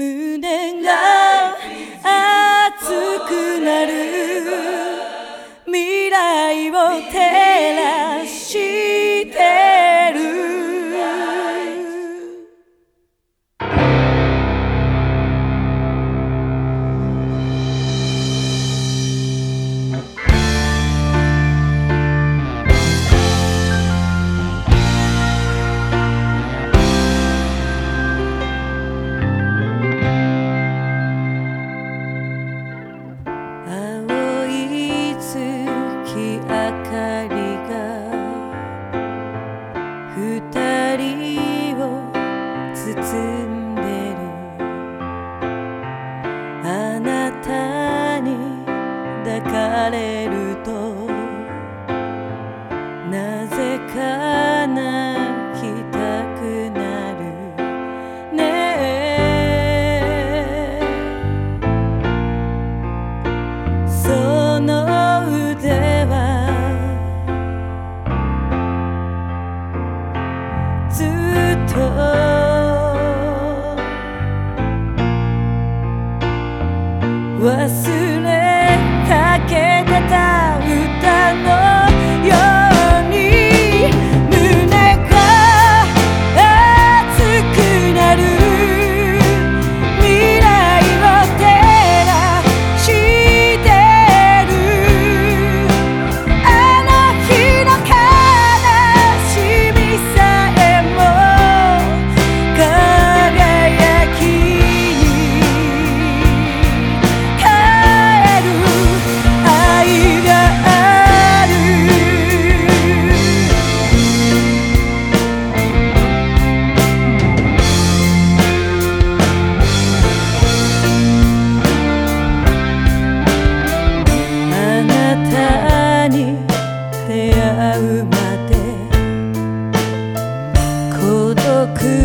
無念が抱かれるとなぜか泣きたくなる。ねえ。その腕はずっとうまで孤独